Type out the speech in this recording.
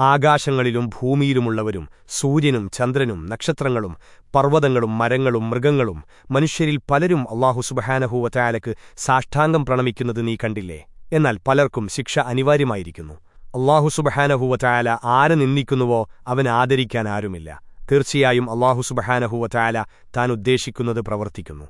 ആകാശങ്ങളിലും ഭൂമിയിലുമുള്ളവരും സൂര്യനും ചന്ദ്രനും നക്ഷത്രങ്ങളും പർവതങ്ങളും മരങ്ങളും മൃഗങ്ങളും മനുഷ്യരിൽ പലരും അള്ളാഹു സുബഹാനഹൂവറ്റായാലക്ക് സാഷ്ടാംഗം പ്രണമിക്കുന്നത് നീ കണ്ടില്ലേ? എന്നാൽ പലർക്കും ശിക്ഷ അനിവാര്യമായിരിക്കുന്നു. അള്ളാഹു സുബഹാനഹൂവറ്റായാല ആരെ നിന്ദിക്കുന്നുവോ അവൻ ആദരിക്കാൻ ആരുമില്ല. തീർച്ചയായും അള്ളാഹു സുബഹാനഹൂവറ്റായാല താൻ ഉദ്ദേശിക്കുന്നത് പ്രവർത്തിക്കുന്നു.